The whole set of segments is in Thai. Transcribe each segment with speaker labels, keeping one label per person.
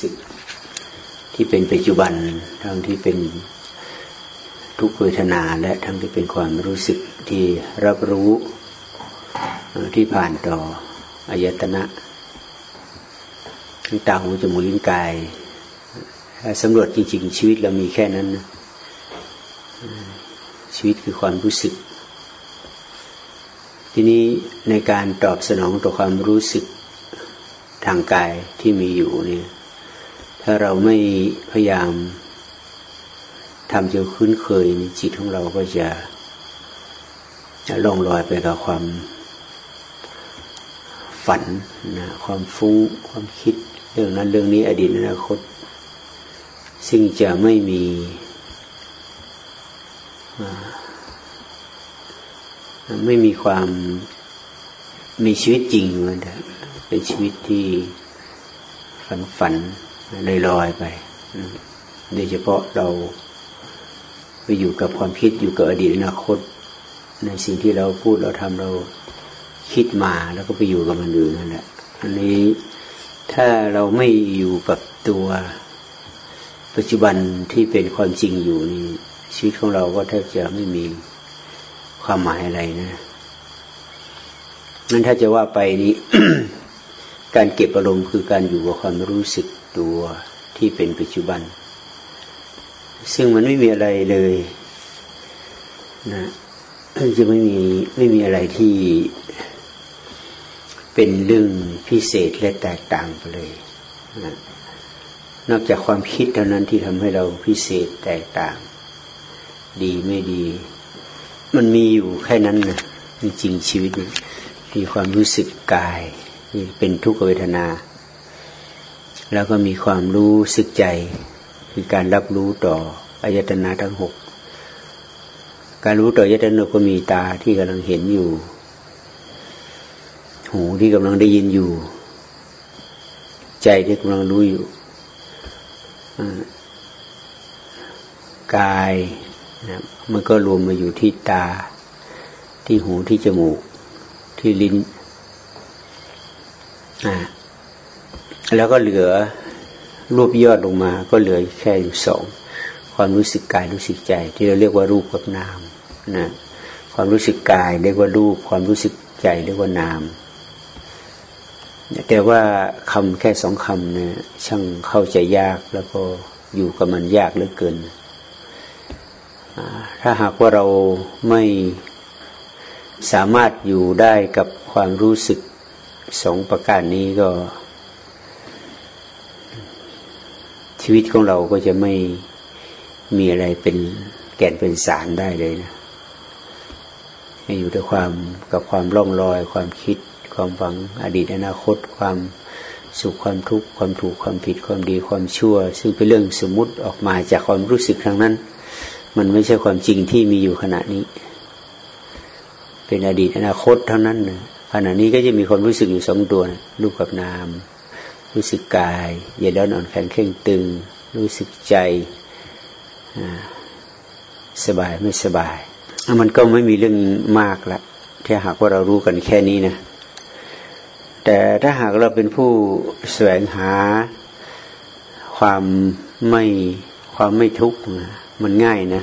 Speaker 1: สึก ที่เป็นปัจจุบันทั้งที่เป็นทุกเวทนาและทั้งที่เป็นความรู้สึกที่รับรู้ที่ผ่านต่ออายตนะทั้งตาหูจมูกลิ้นกายสำรวจจริง ๆ ชีวิตเรามีแค่นั้นนะชีวิตคือความรู้สึก ทีนี้ในการตอบสนองต่อความรู้สึกทางกายที่มีอยู่เนี่ย ถ้าเราไม่พยายามทำจนคุ้นเคยจิตของเราก็จะจะล่องลอยไปกับความฝันนะความฟุ้งความคิดเรื่องนั้นเรื่องนี้อดีตอนาคต ซึ่งจะไม่มีไม่มีความมีชีวิตจริงมันเป็นชีวิตที่ฝันฝัน ลอยลอยไปโดยเฉพาะเราไปอยู่กับความคิดอยู่กับอดีตอนาคต ในสิ่งที่เราพูดเราทำเราคิดมาแล้วก็ไปอยู่กับมันอื่นนั่นแหละอันนี้ถ้าเราไม่อยู่กับตัวปัจจุบันที่เป็นความจริงอยู่นี่ชีวิตของเราก็แทบจะไม่มีความหมายอะไรนะนั้นถ้าจะว่าไปนี้ การเก็บอารมณ์คือการอยู่กับความรู้สึก ตัวที่เป็นปัจจุบัน ซึ่งมันไม่มีอะไรเลยนะจะไม่มีไม่มีอะไรที่เป็นเรื่องพิเศษและแตกต่างไปเลยนะนอกจากความคิดเท่านั้นที่ทำให้เราพิเศษแตกต่าง ดีไม่ดี มันมีอยู่แค่นั้นนะจริงชีวิตมีความรู้สึกกาย เป็นทุกขเวทนา แล้วก็มีความรู้สึกใจ คือการรับรู้ต่ออายตนะทั้งหกการรู้ต่ออายตนะก็มีตาที่กำลังเห็นอยู่ หูที่กำลังได้ยินอยู่ ใจที่กำลังรู้อยู่กายนะมันก็รวมมาอยู่ที่ตา ที่หูที่จมูก ที่ลิ้นอ่า แล้วก็เหลือรูปยอดลงมาก็เหลือแค่อยู่สองความรู้สึกกายรู้สึกใจ ที่เราเรียกว่ารูปกับนามนะความรู้สึกกายเรียกว่ารูป ความรู้สึกใจเรียกว่านามแต่ว่าคำแค่สองคำเนี่ยช่างเข้าใจยากแล้วก็อยู่กับมันยากเหลือเกิน ถ้าหากว่าเราไม่สามารถอยู่ได้กับความรู้สึกสองประการนี้ก็ ชีวิตของเราก็จะไม่มีอะไรเป็นแก่นเป็นสารได้เลยนะให้อยู่ด้วยความกับความร่องรอย ความคิด ความฝังอดีตอนาคต ความสุขความทุกข์ความถูกความผิดความดีความชั่ว ซึ่งเป็นเรื่องสมมุติออกมาจากความรู้สึกครั้งนั้น มันไม่ใช่ความจริงที่มีอยู่ขณะนี้ เป็นอดีตอนาคตเท่านั้นนะขณะนี้ก็จะมีความรู้สึกอยู่สองตัวนะรูปกับนาม รู้สึกกาย เย็นร้อนอ่อนแข็งเข่งตึง รู้สึกใจสบายไม่สบาย มันก็ไม่มีเรื่องมากละถ้าหากว่าเรารู้กันแค่นี้นะแต่ถ้าหากเราเป็นผู้แสวงหาความไม่ความไม่ทุกข์มันง่ายนะ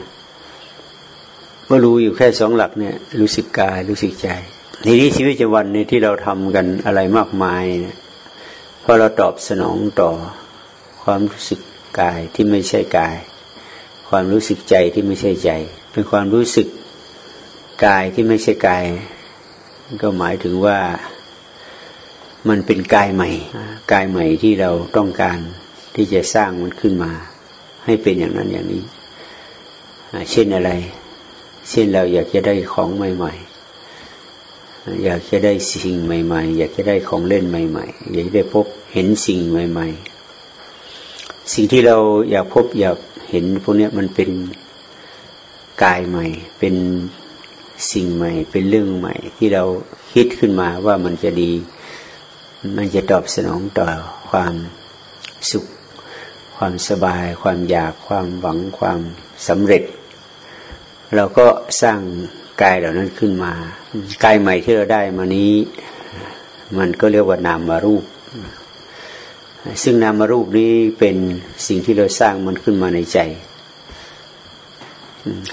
Speaker 1: เมื่อรู้อยู่แค่สองหลักเนี่ย รู้สึกกายรู้สึกใจ ทีนี้ชีวิตประจำวันในที่เราทำกันอะไรมากมายเนี่ย พอเราตอบสนองต่อความรู้สึกกายที่ไม่ใช่กาย ความรู้สึกใจที่ไม่ใช่ใจ เป็นความรู้สึกกายที่ไม่ใช่กาย ก็หมายถึงว่ามันเป็นกายใหม่ กายใหม่ที่เราต้องการที่จะสร้างมันขึ้นมา ให้เป็นอย่างนั้นอย่างนี้ เช่นอะไร เช่นเราอยากจะได้ของใหม่ ๆ อยากจะได้สิ่งใหม่ ๆ อยากจะได้ของเล่นใหม่ ๆ อยากจะได้พบ เห็นสิ่งใหม่ ๆ สิ่งที่เราอยากพบอยากเห็นพวกนี้มันเป็นกายใหม่ เป็นสิ่งใหม่ เป็นเรื่องใหม่ ที่เราคิดขึ้นมาว่ามันจะดี มันจะตอบสนองต่อความสุข ความสบาย ความอยากความหวังความสำเร็จ เราก็สร้างกายเหล่านั้นขึ้นมากายใหม่ที่เราได้มานี้ มันก็เรียกว่านามมารูป ซึ่งนามรูปนี้เป็นสิ่งที่เราสร้างมันขึ้นมาในใจ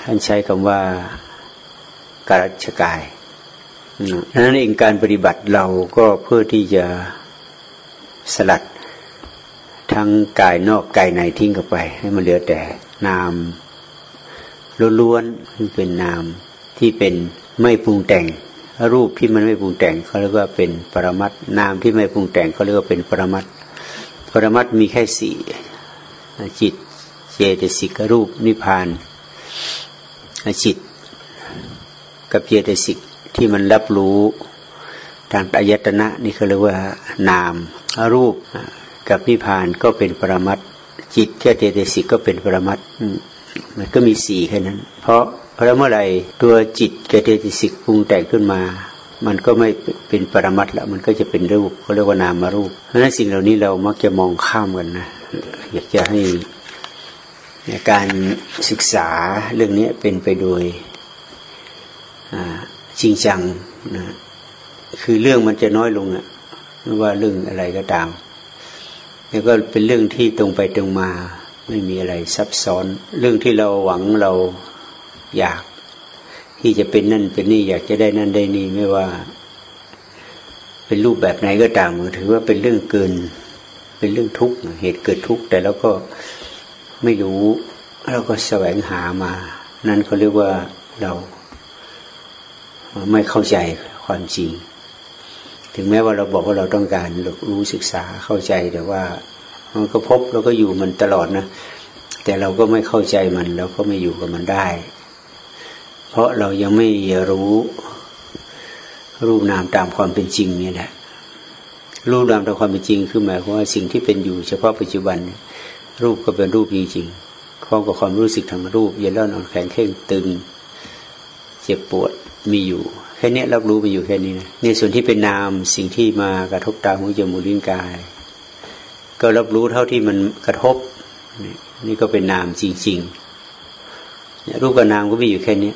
Speaker 1: ท่านใช้คำว่าการัชกายนั้นเองการปฏิบัติเราก็เพื่อที่จะสลัดทั้งกายนอกกายในทิ้งเข้าไป ให้มันเหลือแต่นามล้วนๆที่เป็นนามที่เป็นไม่ปรุงแต่ง รูปที่มันไม่ปรุงแต่งเขาเรียกว่าเป็นปรมัตนามที่ไม่ปรุงแต่งเขาเรียกว่าเป็นปรมัต ปรมัตมีแค่สี่จิตเจตสิกรูปนิพพานจิตกับเจตสิกที่มันรับรู้ทางอายตนะนี่เขาเรียกว่านามรูปกับนิพพานก็เป็นปรมัตจิตแค่เจตสิกก็เป็นปรมัตมันก็มีสี่แค่นั้น เพราะเพราะเมื่อไรตัวจิตกับเจตสิกปรุงแต่งขึ้นมา มันก็ไม่เป็นปรมัตแล้วมันก็จะเป็นรูปเขาเรียกว่านามารูป เพราะฉะนั้นสิ่งเหล่านี้เรามักจะมองข้ามกันนะอยากจะให้การศึกษาเรื่องนี้เป็นไปโดยจริงจังนะคือเรื่องมันจะน้อยลงอะไม่ว่าเรื่องอะไรก็ตามแล้วก็เป็นเรื่องที่ตรงไปตรงมา ไม่มีอะไรซับซ้อน เรื่องที่เราหวังเราอยาก ที่จะเป็นนั่นเป็นนี่อยากจะได้นั่นได้นี่ไม่ว่า เป็นรูปแบบไหนก็ตามถือว่าเป็นเรื่องเกิน เป็นเรื่องทุกข์เหตุเกิดทุกข์แต่เราก็ไม่รู้เราก็แสวงหามา นั่นเขาเรียกว่าเราไม่เข้าใจความจริง ถึงแม้ว่าเราบอกว่าเราต้องการรู้ศึกษาเข้าใจแต่ว่ามันก็พบเราก็อยู่มันตลอดนะ แต่เราก็ไม่เข้าใจมัน เราก็ไม่อยู่กับมันได้ เพราะเรายังไม่รู้รูปนามตามความเป็นจริงนี่แหละ รูปนามตามความเป็นจริง คือหมายความว่าสิ่งที่เป็นอยู่เฉพาะปัจจุบัน รูปก็เป็นรูปจริงๆพร้อมกับความรู้สึกทางรูป เย็นร้อนอ่อนแข็งเข่งตึง เจ็บปวดมีอยู่ แค่นี้รับรู้ไปอยู่แค่นี้นะในส่วนที่เป็นนามสิ่งที่มากระทบตาหูจมูกลิ้นกาย ก็รับรู้เท่าที่มันกระทบ นี่ก็เป็นนามจริงๆรูปกับนามก็มีอยู่แค่นี้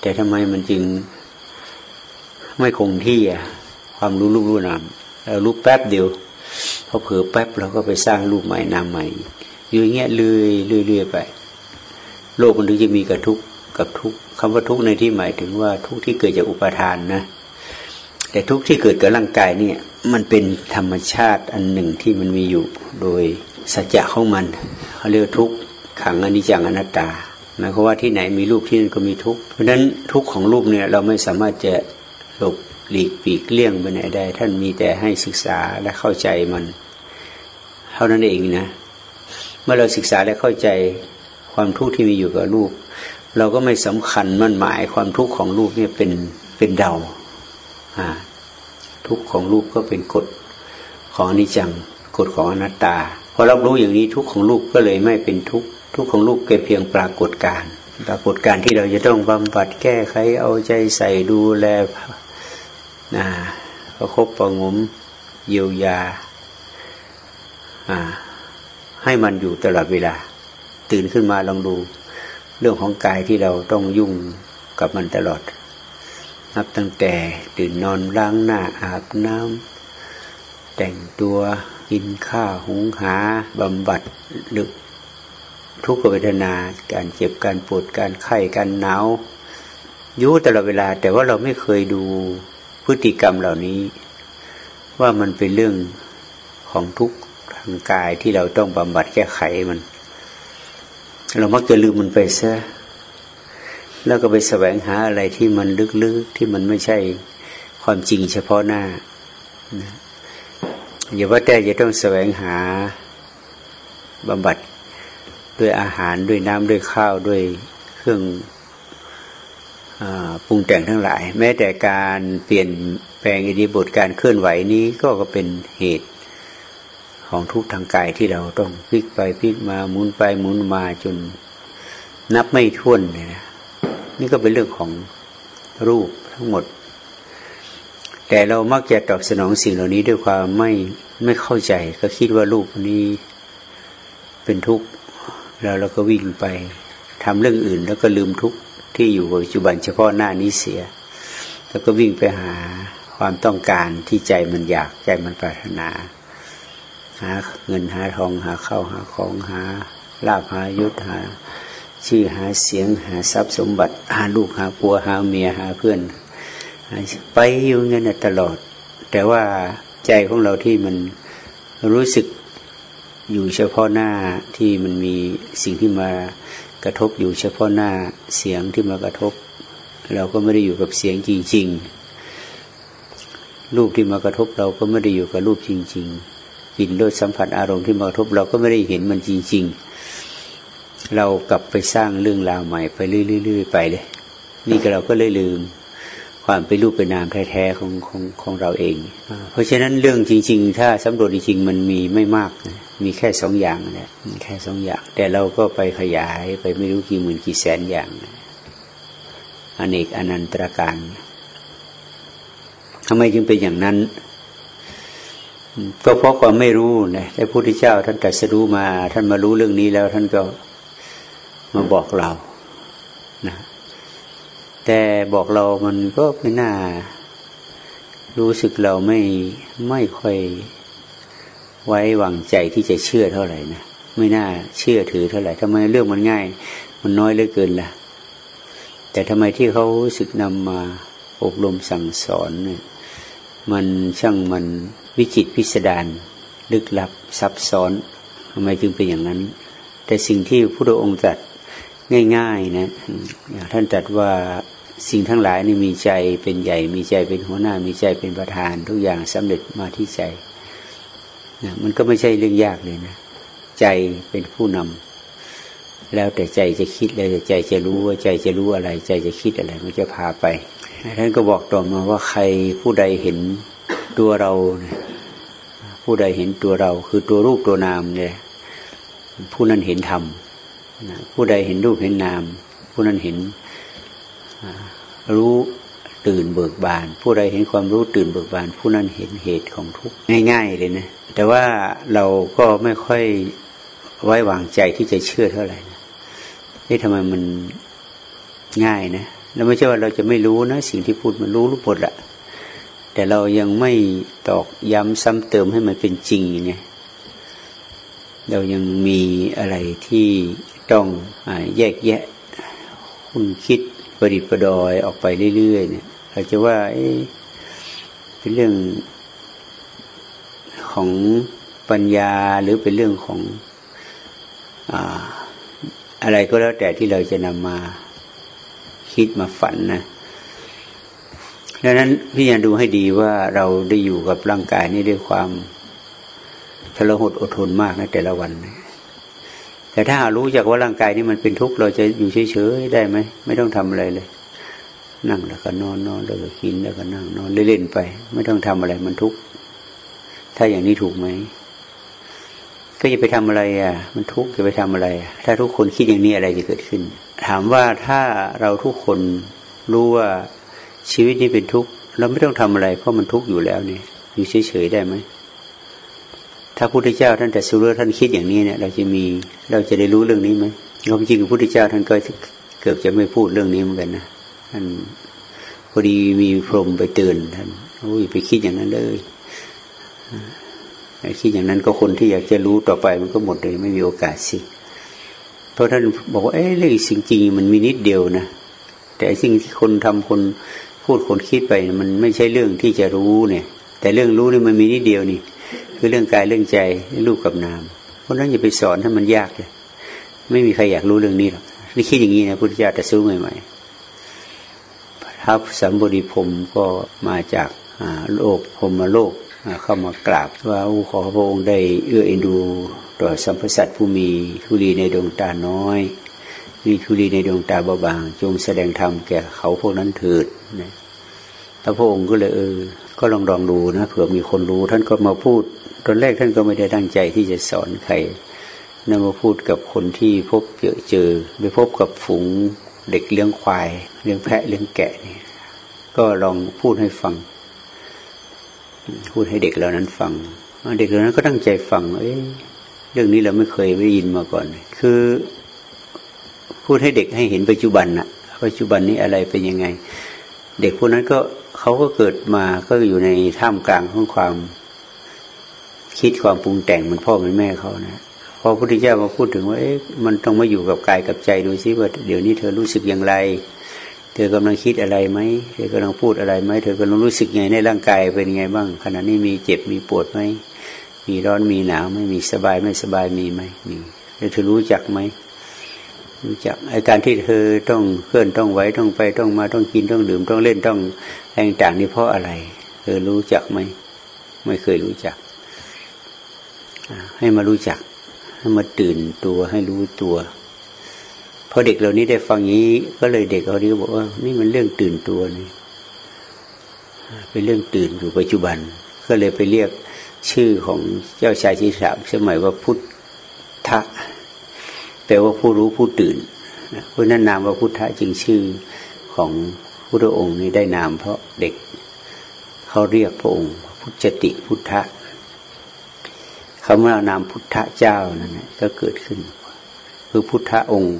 Speaker 1: แต่ทำไมมันจึงไม่คงที่อะ ความรู้รูปรู้นามเรารู้แป๊บเดียวพอเผลอแป๊บเราก็ไปสร้างรูปใหม่นามใหม่อยู่อย่างเงี้ยเรื่อยเรื่อยไป โลกมันถึงจะมีกระทุกกับทุกคำว่าทุกในที่หมายถึงว่าทุกที่เกิดจากอุปทานนะ แต่ทุกที่เกิดกับร่างกายเนี่ย มันเป็นธรรมชาติอันหนึ่งที่มันมีอยู่โดยสัจจะของมันเขาเรียกทุกขังอนิจจังอนัตตา หมายความว่าที่ไหนมีรูปที่นั่นก็มีทุกเพราะฉะนั้นทุกของรูปเนี่ยเราไม่สามารถจะหลบหลีกปีกเลี่ยงไปไหนได้ ท่านมีแต่ให้ศึกษาและเข้าใจมัน เท่านั้นเองนะ เมื่อเราศึกษาและเข้าใจความทุกข์ที่มีอยู่กับรูป เราก็ไม่สำคัญมั่นหมายความทุกข์ของรูปเนี่ยเป็นเป็นเดาทุกข์ของรูปก็เป็นกฎของอนิจจังกฎของอนัตตาพอรับรู้อย่างนี้ทุกข์ของรูปก็เลยไม่เป็นทุกข์ ทุกข์ของรูปเพียงปรากฏการปรากฏการที่เราจะต้องบำบัดแก้ไขเอาใจใส่ดูแลนะประคบประงมเยียวยาให้มันอยู่ตลอดเวลา ตื่นขึ้นมาลองดูเรื่องของกายที่เราต้องยุ่งกับมันตลอด นับตั้งแต่ตื่นนอนล้างหน้าอาบน้ำแต่งตัวกินข้าวหุงหาบำบัดลึก ทุกขเวทนา การเจ็บการปวดการไข้การหนาวยุ่ตลอดเวลา แต่ว่าเราไม่เคยดูพฤติกรรมเหล่านี้ ว่ามันเป็นเรื่องของทุกข์ทางกายที่เราต้องบำบัดแก้ไขมัน เรามักจะลืมมันไปซะแล้วก็ไปแสวงหาอะไรที่มันลึกๆที่มันไม่ใช่ความจริงเฉพาะหน้าอย่าว่าแต่จะต้องแสวงหาบำบัด ด้วยอาหารด้วยน้ำด้วยข้าวด้วยเครื่องอปรุงแต่งทั้งหลาย แม้แต่การเปลี่ยนแปลงอิริบทการเคลื่อนไหวนี้ก็ก็เป็นเหตุของทุกทางกายที่เราต้องพลิกไปพลิกมาหมุนไปหมุนมาจนนับไม่ถ้วนเนี่ยนะนี่ก็เป็นเรื่องของรูปทั้งหมด แต่เรามักจะตอบสนองสิ่งเหล่านี้ด้วยความไม่ไม่เข้าใจ ก็คิดว่ารูปนี้เป็นทุกข์ แล้วเราก็วิ่งไปทำเรื่องอื่น แล้วก็ลืมทุกที่อยู่ปัจจุบันเฉพาะหน้านี้เสีย แล้วก็วิ่งไปหาความต้องการที่ใจมันอยากใจมันปรารถนา หาเงินหาทองหาข้าวหาของหาลาภหายศหาชื่อหาเสียงหาทรัพย์สมบัติ หาลูกหาปัวหาเมียหาเพื่อน ไปอยู่เงี้ยตลอด แต่ว่าใจของเราที่มันรู้สึก อยู่เฉพาะหน้าที่มันมีสิ่งที่มากระทบอยู่เฉพาะหน้าเสียงที่มากระทบ เราก็ไม่ได้อยู่กับเสียงจริง ๆ รูปที่มากระทบเราก็ไม่ได้อยู่กับรูปจริง ๆ กลิ่นรสสัมผัสอารมณ์ที่มากระทบ เราก็ไม่ได้เห็นมันจริง ๆ เรากลับไปสร้างเรื่องราวใหม่ไปเรื่อยๆไปเลยนี่ก็เราก็เลยลืม ความเป็นรูปเป็นนามแท้ๆของของของเราเอง เพราะฉะนั้นเรื่องจริง ๆ ถ้าสำรวจจริงๆมันมีไม่มากนะมีแค่สองอย่างนะแค่สองอย่าง แต่เราก็ไปขยายไปไม่รู้กี่หมื่นกี่แสนอย่างอเนกอนันตรการทำไมจึงเป็นอย่างนั้น ก็เพราะความไม่รู้นะพระพุทธเจ้าท่านตรัสรู้มา ท่านมารู้เรื่องนี้แล้วท่านก็มาบอกเรา แต่บอกเรามันก็ไม่น่า รู้สึกเราไม่ไม่ค่อยไว้วางใจที่จะเชื่อเท่าไหร่นะไม่น่าเชื่อถือเท่าไหร่ทำไมเรื่องมันง่าย มันน้อยเหลือเกินละ่ะ แต่ทำไมที่เขาสึกนำมาอบรมสั่งสอนเนี่ยมันช่างมันวิจิตพิสดารลึกลับซับซ้อนทำไมจึงเป็นอย่างนั้น แต่สิ่งที่พระองค์ตรัสง่ายๆนะท่านตรัสว่า สิ่งทั้งหลายนี่มีใจเป็นใหญ่ มีใจเป็นหัวหน้า มีใจเป็นประธาน ทุกอย่างสำเร็จมาที่ใจนะมันก็ไม่ใช่เรื่องยากเลยนะ ใจเป็นผู้นำแล้วแต่ใจจะคิดแล้วแต่ใจจะรู้ว่าใจจะรู้อะไร ใจจะคิดอะไร มันจะพาไปท่านก็บอกต่อมาว่าใครผู้ใดเห็นตัวเรา ผู้ใดเห็นตัวเรา คือตัวรูปตัวนามเนี่ยผู้นั้นเห็นธรรมผู้ใดเห็นรูปเห็นนาม ผู้นั้นเห็น รู้ตื่นเบิกบาน ผู้ใดเห็นความรู้ตื่นเบิกบาน ผู้นั้นเห็นเหตุของทุกข์ง่าย ๆ เลยนะ แต่ว่าเราก็ไม่ค่อยไว้วางใจที่จะเชื่อเท่าไหร่นะนี่ทำไมมันง่ายนะแล้วไม่ใช่ว่าเราจะไม่รู้นะ สิ่งที่พูดมันรู้รู้หมดละแต่เรายังไม่ตอกย้ำซ้ำเติมให้มันเป็นจริงไงเรายังมีอะไรที่ต้องอแยกแยะคุณคิด ประดิษฐ์ประดอยออกไปเรื่อยๆเนี่ยเราจจะว่าเป็นเรื่องของปัญญาหรือเป็นเรื่องของอะอะไรก็แล้วแต่ที่เราจะนำมาคิดมาฝันนะดังนั้นพี่ยันดูให้ดีว่าเราได้อยู่กับร่างกายนี้ด้วยความทรหดอดทนมากในแต่ละวันนะ แต่ถ้ารู้จักว่าร่างกายนี้มันเป็นทุกข์เราจะอยู่เฉยๆได้ไหมไม่ต้องทำอะไรเลย นั่งแล้วก็นอนนอนแล้วก็กินแล้วก็นั่งนอนเล่นๆไป ไม่ต้องทำอะไรมันทุกข์ถ้าอย่างนี้ถูกไหมก็จะไปทำอะไรอะ มันทุกข์จะไปทำอะไร ถ้าทุกคนคิดอย่างนี้อะไรจะเกิดขึ้น ถามว่าถ้าเราทุกคนรู้ว่าชีวิตนี้เป็นทุกข์เราไม่ต้องทำอะไรเพราะมันทุกข์อยู่แล้วเนี่ยอยู่เฉยๆได้ไหม ถ้าพุทธเจ้าท่านแต่สุรท่านคิดอย่างนี้เนี่ย เราจะมีเราจะได้รู้เรื่องนี้ไหมความจริงพระพุทธเจ้าท่านก็เกือบจะไม่พูดเรื่องนี้เหมือนกันนะท่านพอดีมีพรหมไปเตือนท่านโอ้ยไปคิดอย่างนั้นเลยคิดอย่างนั้นก็คนที่อยากจะรู้ต่อไปมันก็หมดเลยไม่มีโอกาสสิ เพราะท่านบอกว่าเอ้เรื่องสิ่งจริงมันมีนิดเดียวนะแต่สิ่งที่คนทำคนพูดคนคิดไปมันไม่ใช่เรื่องที่จะรู้เนี่ย แต่เรื่องรู้นี่มันมีนิดเดียวนี่ คือเรื่องกายเรื่องใจรูปกับนาม เพราะนั้นอย่าไปสอนให้มันยากเลยไม่มีใครอยากรู้เรื่องนี้หรอกนี่คิดอย่างนี้นะพุทธเจ้าแต่สู้ใหม่ๆทัพสัมบดีพรมก็มาจากโลกพรมมาโลกเข้ามากราบว่าขอพระองค์ได้เอื้อเอ็นดูต่อสัมพสัตผู้มีทุลีในดวงตาน้อย มีทุลีในดวงตาเบาบาง จงแสดงธรรมแก่เขาพวกนั้นเถิดนะพระองค์ก็เลยเออ ก็ลองลองดูนะเผื่อมีคนรู้ ท่านก็มาพูด ตอนแรกท่านก็ไม่ได้ตั้งใจที่จะสอนใครนั่นมาพูดกับคนที่พบเจอเจอไปพบกับฝูงเด็กเลี้ยงควาย เลี้ยงแพะเลี้ยงแกะนี่ก็ลองพูดให้ฟัง พูดให้เด็กเหล่านั้นฟัง เด็กเหล่านั้นก็ตั้งใจฟัง เอ้ยเรื่องนี้เราไม่เคยได้ยินมาก่อน คือ พูดให้เด็กให้เห็นปัจจุบันนะปัจจุบันนี้อะไรเป็นยังไง เด็กพวกนั้นก็ เขาก็เกิดมาก็อยู่ในท่ามกลางของความคิดความปรุงแต่งมันพ่อมันแม่เขานะพอพระพุทธเจ้ามาพูดถึงว่าเอ๊ะมันต้องมาอยู่กับกายกับใจดูซิว่าเดี๋ยวนี้เธอรู้สึกอย่างไร เธอกำลังคิดอะไรไหมเธอกำลังพูดอะไรไหมเธอกำลังรู้สึกไงในร่างกายเป็นไงบ้าง ขณะนี้มีเจ็บมีปวดไหมมีร้อนมีหนาวไม่มีสบายไม่สบายมีไหมมีแล้วเธอรู้จักไหม รู้จักไอการที่เธอต้องเคลื่อนต้องไหวต้องไปต้องมาต้องกินต้องดื่มต้องเล่นต้องอะไรต่างนี่เพราะอะไรเธอรู้จักไหมไม่เคยรู้จัก ให้มารู้จัก ให้มาตื่นตัวให้รู้ตัวพอเด็กเหล่านี้ได้ฟังนี้ ก็เลยเด็กเหล่านี้ก็บอกว่า นี่มันเรื่องตื่นตัวนี่เป็นเรื่องตื่นอยู่ปัจจุบัน ก็เลยไปเรียกชื่อของเจ้าชายชิสามสมัยว่าพุทธะ ปลว่าผู้รู้ผู้ตื่นเพราะนั้นนามว่าพุทธะจึงชื่อของพระองค์นี้ได้นามเพราะเด็กเขาเรียกพระองค์พุทธติพุทธะคำว่านามพุทธเจ้านั่นก็เกิดขึ้น คือพุทธองค์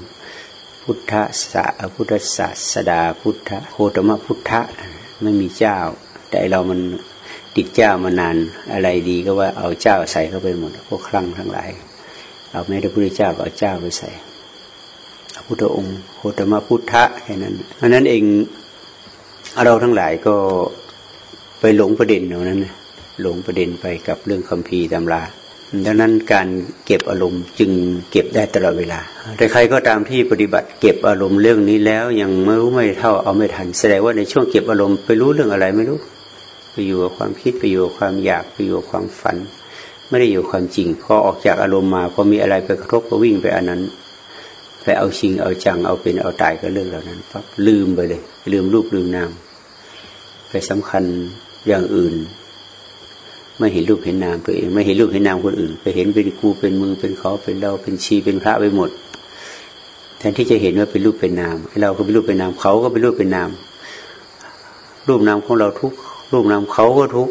Speaker 1: พุทธสะพุทธศาสดาพุทธโคตมพุทธะไม่มีเจ้า แต่เรามันติดเจ้ามานานอะไรดีก็ว่าเอาเจ้าใส่เข้าไปหมดพวกครั้งทั้งหลาย เอาแม้แต่พระเจ้าก็เอาเจ้าไปใส่พุทธองค์โคตมพุทธะแค่นั้นเพราะนั้นเองเราทั้งหลายก็ไปหลงประเด็นเหล่านั้นหลงประเด็นไปกับเรื่องคัมภีร์ตำราดังนั้นการเก็บอารมณ์จึงเก็บได้ตลอดเวลา แต่ใครก็ตามที่ปฏิบัติเก็บอารมณ์เรื่องนี้แล้ว ยังไม่รู้ไม่เท่าเอาไม่ทัน แสดงว่าในช่วงเก็บอารมณ์ไปรู้เรื่องอะไรไม่รู้ ไปอยู่กับความคิดไปอยู่กับความอยากไปอยู่กับความฝัน ไม่ได้อยู่ความจริง พอออกจากอารมณ์มาพอมีอะไรไปกระทบก็วิ่งไปอันนั้นไปเอาชิงเอาจังเอาเป็นเอาตายก็เรื่องเหล่านั้นปั๊บลืมไปเลย ลืมรูปลืมนามไปสำคัญอย่างอื่น ไม่เห็นรูปเห็นนามตัวเอง ไม่เห็นรูปเห็นนามคนอื่น ไปเห็นเป็นกูเป็นมึงเป็นเขาเป็นเราเป็นชีเป็นพระไปหมด แทนที่จะเห็นว่าเป็นรูปเป็นนามเราก็เป็นรูปเป็นนามเขาก็เป็นรูปเป็นนามรูปนามของเราทุกรูปนามเขาก็ทุก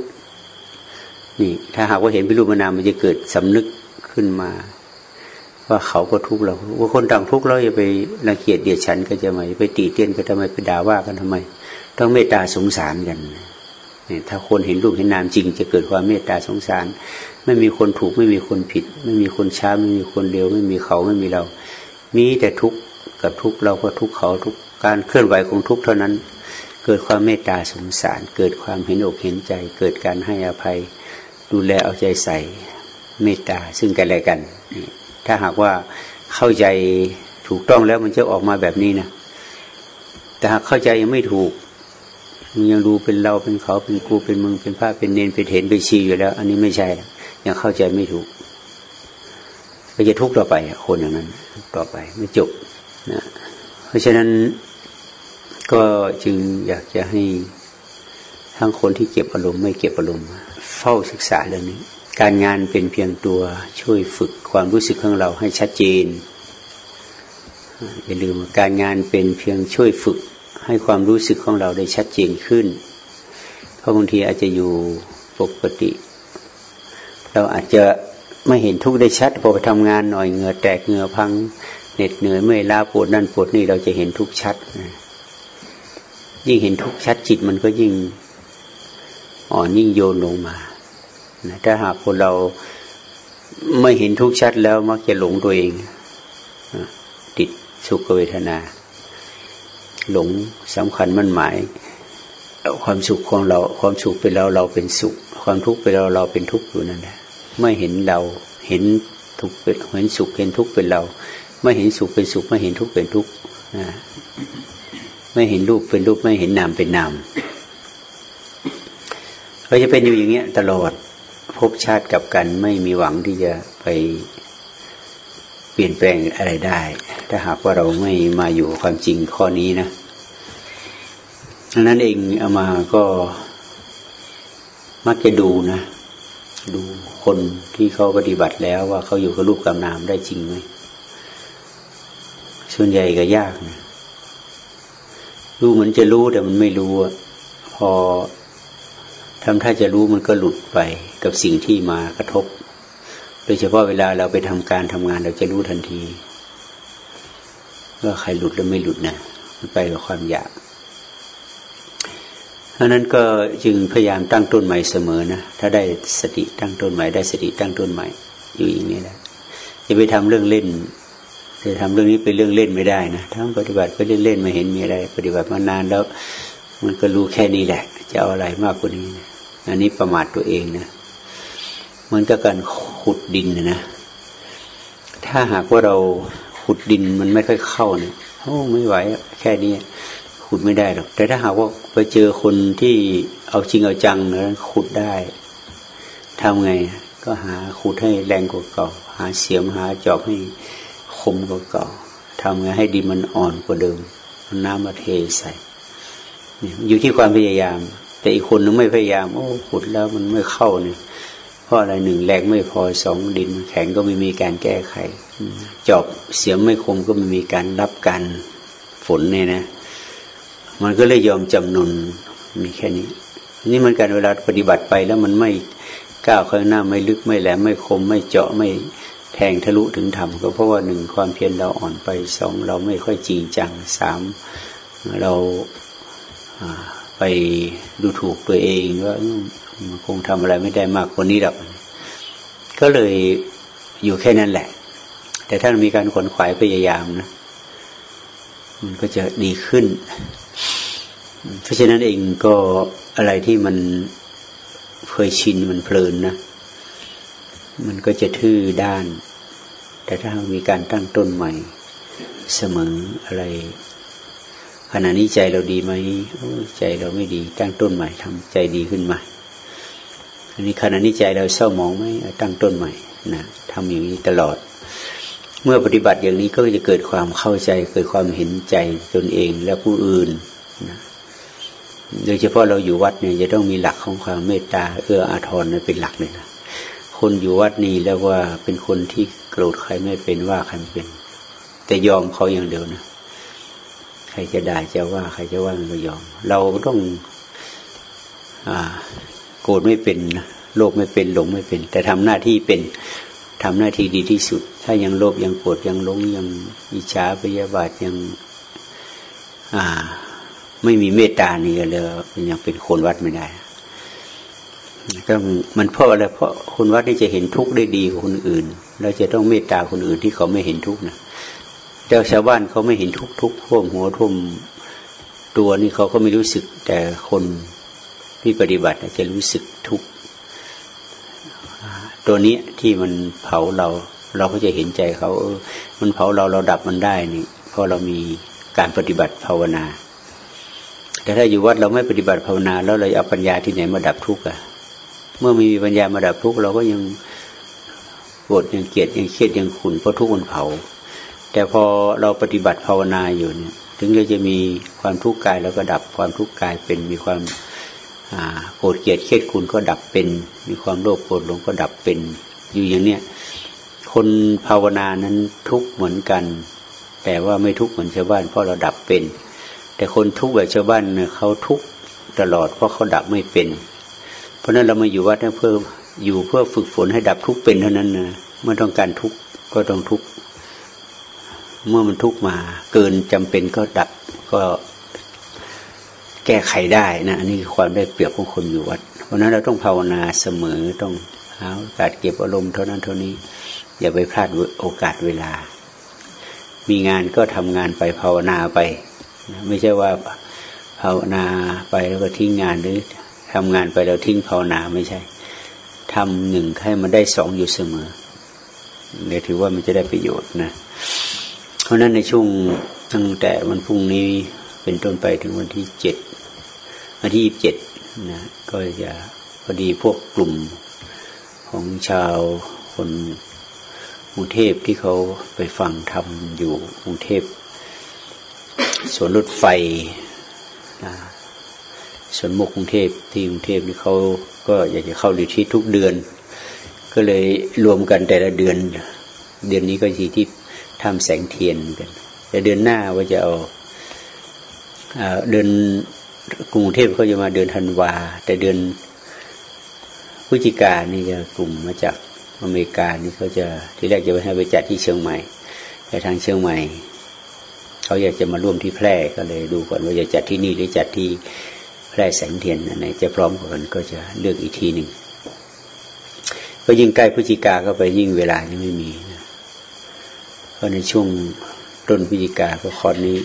Speaker 1: นี่ ถ้าหากว่าเห็นเป็นรูปนามมันจะเกิดสำนึกขึ้นมา ว่าเขาก็ทุกข์เราว่าคนต่างทุกข์เราอย่าไปรังเกียจเดียดฉันก็จะไม่ไปตีเตียนก็ทำไมไปด่าว่ากันทำไม ต้องเมตตาสงสารกันนี่ถ้าคนเห็นรูปเห็นนามจริง จะเกิดความเมตตาสงสาร ไม่มีคนถูกไม่มีคนผิด ไม่มีคนช้าไม่มีคนเร็วไม่มีเขาไม่มีเรา มีแต่ทุกข์กับทุกข์เราก็ทุกข์เขาทุกการเคลื่อนไหวของทุกข์เท่านั้น เกิดความเมตตาสงสาร เกิดความเห็นอกเห็นใจ เกิดการให้อภัย ดูแลเอาใจใส่เมตตาซึ่งกันและกัน ถ้าหากว่าเข้าใจถูกต้องแล้วมันจะออกมาแบบนี้นะแต่หากเข้าใจยังไม่ถูกมันยังดูเป็นเราเป็นเขาเป็นกูเป็นมึงเป็นพระเป็นเนนเป็นเห็นเป็นชีอยู่แล้ว อันนี้ไม่ใช่ยังเข้าใจไม่ถูก ก็จะทุกข์ต่อไปคนอย่างนั้นต่อไปไม่จบนะเพราะฉะนั้นก็จึงอยากจะให้ทั้งคนที่เก็บอารมณ์ไม่เก็บอารมณ์ เฝ้าศึกษาเรื่องนี้ การงานเป็นเพียงตัวช่วยฝึกความรู้สึกของเราให้ชัดเจนอย่าลืมการงานเป็นเพียงช่วยฝึกให้ความรู้สึกของเราได้ชัดเจนขึ้น เพราะบางทีอาจจะอยู่ปกติ เราอาจจะไม่เห็นทุกได้ชัดพอไปทำงานหน่อยเหงื่อแตกเหงื่อพังเหน็ดเหนื่อยเมื่อยล้าปวดนั่นปวดนี่เราจะเห็นทุกชัด ยิ่งเห็นทุกชัดจิตมันก็ยิ่ง อ่อนยิ่งโยนลงมาถ้าหากคนเราไม่เห็นทุกชัดแล้วมักจะหลงตัวเอง ติดสุขเวทนา หลงสำคัญมั่นหมาย ความสุขของเรา ความสุขเป็นเราเราเป็นสุข ความทุกข์เป็นเราเราเป็นทุกข์อยู่นั่นแหละไม่เห็นเราเห็นทุกเป็นเห็นสุขเห็นทุกข์เป็นเรา ไม่เห็นสุขเป็นสุข ไม่เห็นทุกข์เป็นทุกข์ไม่เห็นรูปเป็นรูปไม่เห็นนามเป็นนาม เราจะเป็นอยู่อย่างเงี้ย ตลอดพบชาติกับกันไม่มีหวังที่จะไปเปลี่ยนแปลงอะไรได้ ถ้าหากว่าเราไม่มาอยู่ความจริงข้อนี้นะดังนั้นเองเอามาก็มักจะดูนะ ดูคนที่เขาปฏิบัติแล้วว่าเขาอยู่กับรูปกับนามได้จริงไหมส่วนใหญ่ก็ยากนะรู้เหมือนจะรู้แต่มันไม่รู้อะพอ ทำถ้าจะรู้มันก็หลุดไปกับสิ่งที่มากระทบ โดยเฉพาะเวลาเราไปทำการทำงานเราจะรู้ทันที ว่าใครหลุดแล้วไม่หลุดนะมันไปกับความอยากราะนั้นก็จึงพยายามตั้งต้นใหม่เสมอนะถ้าได้สติตั้งต้นใหม่ได้สติตั้งต้นใหม่ อยู่อย่างนี้แหละจะไปทำเรื่องเล่นจะทำเรื่องนี้เป็นเรื่องเล่นไม่ได้นะทั้งปฏิบัติไปเล่นๆไม่เห็นมีอะไร ปฏิบัติมานานแล้ว มันก็รู้แค่นี้แหละ จะเอาอะไรมากกว่านี้ อันนี้ประมาทตัวเองนะเหมือนกับการขุดดินนะ ถ้าหากว่าเราขุดดินมันไม่ค่อยเข้าเนี่ยโอ้ไม่ไหว แค่นี้ขุดไม่ได้หรอก แต่ถ้าหากว่าไปเจอคนที่เอาจริงเอาจังนะขุดได้ทำไง ก็หาขุดให้แรงกว่าเก่า หาเสียมหาจอบให้คมกว่าเก่าทำไงให้ดินมันอ่อนกว่าเดิมน้ำมาเทใส่ อยู่ที่ความพยายาม แต่อีกคนนึงไม่พยายาม โอ้ขุดแล้วมันไม่เข้าเนี่ยเพราะอะไรหนึ่งแรงไม่พอสองดินแข็งก็ไม่มีการแก้ไข จอบเสียมไม่คมก็ไม่มีการรับการฝนเนี่ยนะ มันก็เลยยอมจำนนมีแค่นี้ นี่มันการเวลาปฏิบัติไปแล้วมันไม่ก้าวข้างหน้าไม่ลึกไม่แหลมไม่คม ไม่เจาะไม่แทงทะลุถึงธรรมก็เพราะว่าหนึ่งความเพียรเราอ่อนไปสองเราไม่ค่อยจริงจังสามเรา ไปดูถูกตัวเองว่าคงทำอะไรไม่ได้มากกว่านี้หรอกก็เลยอยู่แค่นั้นแหละ แต่ถ้ามีการขวนขวายพยายามนะมันก็จะดีขึ้น เพราะฉะนั้นเองก็อะไรที่มันเคยชินมันเพลินนะ มันก็จะทื่อด้าน แต่ถ้ามีการตั้งต้นใหม่เสมออะไร ขณะนี้ใจเราดีไหมใจเราไม่ดี ตั้งต้นใหม่ทำใจดีขึ้นมาอันนี้ขณะนี้ใจเราเศร้าหมองไหมตั้งต้นใหม่นะทำอย่างนี้ตลอด เมื่อปฏิบัติอย่างนี้ก็จะเกิดความเข้าใจ เกิดความเห็นใจตนเองและผู้อื่นนะโดยเฉพาะเราอยู่วัดเนี่ยจะต้องมีหลักของความเมตตาเอื้ออาทรนั่นเป็นหลักเลยนะคนอยู่วัดนี้แล้วว่าเป็นคนที่โกรธใครไม่เป็นว่าใครไม่เป็น แต่ยอมเขาอย่างเดียวนะ ใครจะด่าจะว่า ใครจะว่ามันก็ยอม เราต้องอโกรธไม่เป็นโลภไม่เป็นหลงไม่เป็น แต่ทำหน้าที่เป็นทำหน้าที่ดีที่สุด ถ้ายังโลภยังโกรธยังหลงยังอิจฉาพยาบาทยัง อ่า ไม่มีเมตตานี่ก็เลยยังเป็นคนวัดไม่ได้ก็มันเพราะอะไรเพราะคนวัดนี่จะเห็นทุกข์ได้ดีกว่าคนอื่น เราจะต้องเมตตาคนอื่นที่เขาไม่เห็นทุกข์นะ แต่ชาวบ้านเขาไม่เห็นทุกทุกท่วมหัวท่วมตัวนี่เขาก็ไม่รู้สึก แต่คนที่ปฏิบัติจะรู้สึกทุกตัวนี้ที่มันเผาเรา เราก็จะเห็นใจเขาเออ มันเผาเราเราดับมันได้นี่เพราะเรามีการปฏิบัติภาวนา แต่ถ้าอยู่วัดเราไม่ปฏิบัติภาวนา แล้วเราเอาปัญญาที่ไหนมาดับทุกข์อะเมื่อมีปัญญามาดับทุกข์เราก็ยังโกรธยังเกลียดยังเครียดยังขุนเพราะทุกข์มันเผา แต่พอเราปฏิบัติภาวนาอยู่เนี่ย ถึงเราจะมีความทุกข์กายเราก็ดับความทุกข์กายเป็นมีความโกรธเกลียดเครียดขุนก็ดับเป็น มีความโลภโกรธหลงก็ดับเป็น อยู่อย่างเนี้ยคนภาวนานั้นทุกเหมือนกัน แต่ว่าไม่ทุกเหมือนชาวบ้านเพราะเราดับเป็น แต่คนทุกแบบชาวบ้านเนี่ยเขาทุกตลอดเพราะเขาดับไม่เป็น เพราะนั้นเรามาอยู่วัดเพื่ออยู่เพื่อฝึกฝนให้ดับทุกเป็นเท่านั้นนะเมื่อต้องการทุกก็ต้องทุก เมื่อมันทุกมา เกินจำเป็นก็ดับก็แก้ไขได้นะอันนี้คือความได้เปรียบของคนอยู่วัด เพราะนั้นเราต้องภาวนาเสมอต้องหาโอกาสเก็บอารมณ์เท่านั้นเท่านี้ อย่าไปพลาดโอกาสเวลา มีงานก็ทำงานไปภาวนาไปไม่ใช่ว่าภาวนาไปแล้วก็ทิ้งงานหรือทำงานไปแล้วทิ้งภาวนาไม่ใช่ทำหนึ่งให้มันได้สองอยู่เสมอเดี๋ยวถือว่ามันจะได้ประโยชน์นะ ราะนั้นในช่วงตั้งแต่วันพรุ่งนี้เป็นต้นไปถึงวันที่เจ็ดวันที่ยี่สิบเจ็ดนะก็จะพอดีพวกกลุ่มของชาวคนกรุงเทพที่เขาไปฟังทำอยู่กรุงเทพสวนรถไฟสวนมุกกรุงเทพที่กรุงเทพนี่เขาก็อยากจะเข้าดิทิทุกเดือน ก็เลยรวมกันแต่ละเดือน เดือนนี้ก็ทีที่ ทำแสงเทียนกันแต่เดือนหน้าว่าจะเอาเดือนกรุงเทพเขาจะมาเดือนธันวา แต่เดือนพฤศจิกานี่จะกลุ่มมาจากอเมริกานี่เขาจะที่แรกจะไปให้ไปจัดที่เชียงใหม่ แต่ทางเชียงใหม่เขาอยากจะมาร่วมที่แพร่ก็เลยดูก่อนว่าจะจัดที่นี่หรือจัดที่แพได้แสงเทียนไหนจะพร้อมกว่ากันก็จะเลือกอีกทีหนึ่งก็ยิ่งใกล้พฤศจิกาก็ไปยิ่งเวลานี้ไม่มี เพราะในช่วงต้นพฤศจิกาก็คอนนี้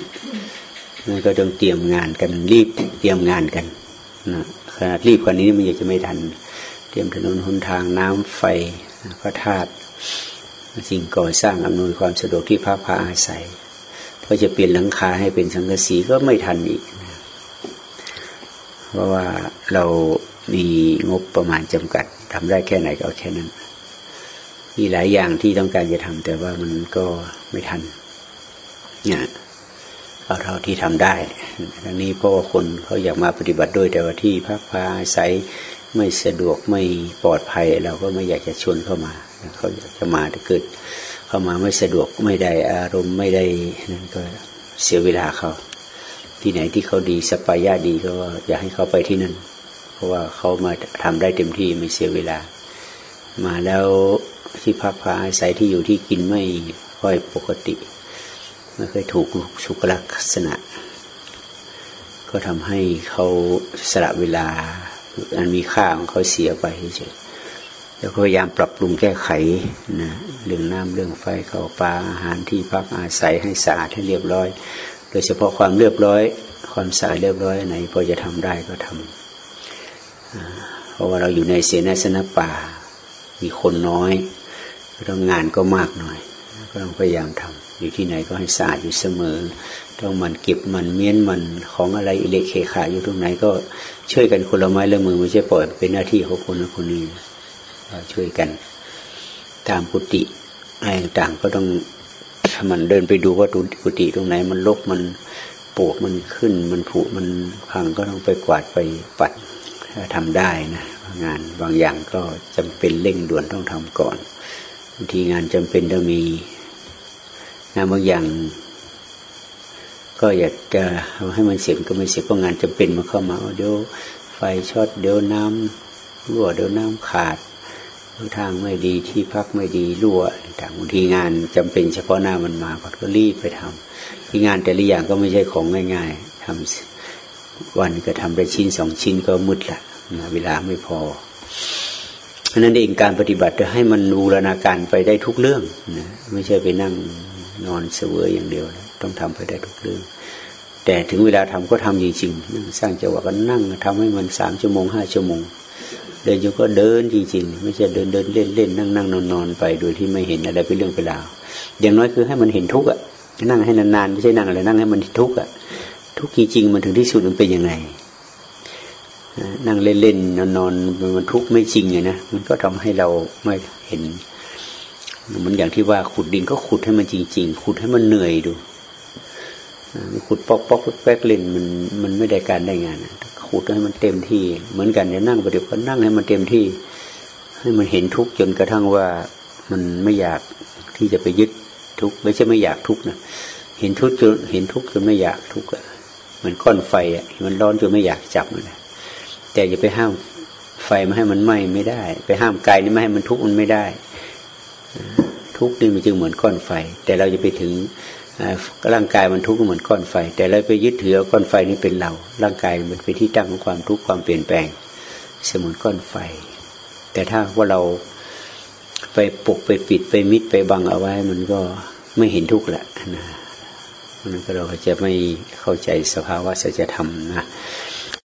Speaker 1: มันก็ต้องเตรียมงานกันรีบเตรียมงานกันนะขนาดรีบกว่านี้มันอยังจะไม่ทัน เตรียมถนนหนทางน้ำไฟพระธาตุสิ่งก่อสร้างอำนวยความสะดวกที่พักพาอาศัยก็จะเปลี่ยนหลังคาให้เป็นสังกะสีก็ไม่ทันอีกนะเพราะว่าเรามีงบประมาณจำกัดทำได้แค่ไหนก็เอาแค่นั้น มีหลายอย่างที่ต้องการจะทำแต่ว่ามันก็ไม่ทันเนี่ยเอาเท่าที่ทำได้ทั้งนี้เพราะว่าคนเขาอยากมาปฏิบัติด้วยแต่ว่าที่พักพาอาศัยไม่สะดวกไม่ปลอดภัย เราก็ไม่อยากจะชวนเข้ามาเขาอยากจะมาแต่เกิดเข้ามาไม่สะดวกไม่ได้อารมณ์ไม่ได้นั่นก็เสียเวลาเขา ที่ไหนที่เขาดีสปายาดีก็อยากให้เขาไปที่นั่น เพราะว่าเขามาทำได้เต็มที่ไม่เสียเวลา มาแล้ว ที่พักพาอาศัยที่อยู่ที่กินไม่ค่อยปกติ ไม่เคยถูกสุขลักษณะ ก็ทำให้เขาสละเวลา อันมีค่าของเขาเสียไปเฉยแล้วพยายามปรับปรุงแก้ไขนะเรื่องน้ำเรื่องไฟเขาปลาอาหารที่พักอาศัยให้สะอาดให้เรียบร้อย โดยเฉพาะความเรียบร้อย ความสะอาดเรียบร้อยไหนพอจะทำได้ก็ทำเพราะว่าเราอยู่ในเสนาสนะป่า มีคนน้อย ต้องงานก็มากหน่อย ก็ต้องพยายามทำอยู่ที่ไหนก็ให้สะอาดอยู่เสมอ ต้องมันเก็บมันเมี้ยนมันของอะไรอิเล็กเคขาอยู่ตรงไหนก็ช่วยกันคนละไม้ละมือไม่ใช่ปล่อยเป็นหน้าที่ของคนคนนี้ช่วยกัน ตามกุฏิอะไรต่างก็ต้องมันเดินไปดูว่ากุฏิตรงไหน มันลกมันปวกมันขึ้น มันผุมันพังก็ต้องไปกวาดไปปัดทำได้นะงานบางอย่างก็จำเป็นเร่งด่วนต้องทำก่อน บางทีงานจำเป็นต้องมีนะบางอย่าง ก็อยากจะให้มันเสร็จก็ไม่เสร็จเพราะงานจำเป็นมาเข้ามาเดี๋ยวไฟช็อตเดี๋ยวน้ำรั่วเดี๋ยวน้ำขาดทางไม่ดีที่พักไม่ดีรั่วต่างบางทีงานจำเป็นเฉพาะหน้ามันมาก็รีบไปทำที่งานแต่ละอย่างก็ไม่ใช่ของง่าย ๆทำวันก็ทำได้ชิ้นสองชิ้นก็มืดละเวลาไม่พอ ราะนั้นเองการปฏิบัติจะให้มันบูรณาการไปได้ทุกเรื่องนะไม่ใช่ไปนั่งนอนเสวยอย่างเดียวต้องทำไปได้ทุกเรื่อง แต่ถึงเวลาทำก็ทำจริงๆสร้างจังหวะก็นั่งทำให้มันสามชั่วโมงห้าชั่วโมง เดินอยู่ก็เดินจริงๆ ไม่ใช่เดินเดินเล่นเล่นนั่งนั่งนอนนอนไปโดยที่ไม่เห็นอะไรเป็นเรื่องเป็นราวอย่างน้อยคือให้มันเห็นทุกข์อะนั่งให้นานๆไม่ใช่นั่งอะไรนั่งให้มันทุกข์อะทุกข์จริงๆมันถึงที่สุดมันเป็นยังไง นั่งเล่นๆนอนๆมันทุกข์ไม่จริงไงนะมันก็ทำให้เราไม่เห็นมันอย่างที่ว่าขุดดินก็ขุดให้มันจริง ๆ ขุดให้มันเหนื่อยดูขุดปอกปอกแป๊กเล่นมันมันไม่ได้การได้งานขุดให้มันเต็มที่ เหมือนกันเนี่ยนั่งปฏิบัตินั่งให้มันเต็มที่ ให้มันเห็นทุกข์จนกระทั่งว่ามันไม่อยากที่จะไปยึดทุกข์ไม่ใช่ไม่อยากทุกข์นะเห็นทุกข์จนเห็นทุกข์จนไม่อยากทุกข์อะเหมือนก้อนไฟอะมันร้อนจนไม่อยากจับมัน แต่อย่าไปห้ามไฟมาให้มันไหม้ไม่ได้ ไปห้ามกายนี่ไม่ให้มันทุกข์มันไม่ได้ ทุกข์นี่มันจึงเหมือนก้อนไฟ แต่เราจะไปถึงร่างกายมันทุกข์เหมือนก้อนไฟ แต่เราไปยึดถือก้อนไฟนี้เป็นเรา ร่างกายมันเป็นที่ตั้งของความทุกข์ความเปลี่ยนแปลงเสมือนก้อนไฟ แต่ถ้าว่าเราไปปกไปปิดไปมิดไปบังเอาไว้ มันก็ไม่เห็นทุกข์แหละนะมันก็เราจะไม่เข้าใจสภาวะสัจธรรมนะ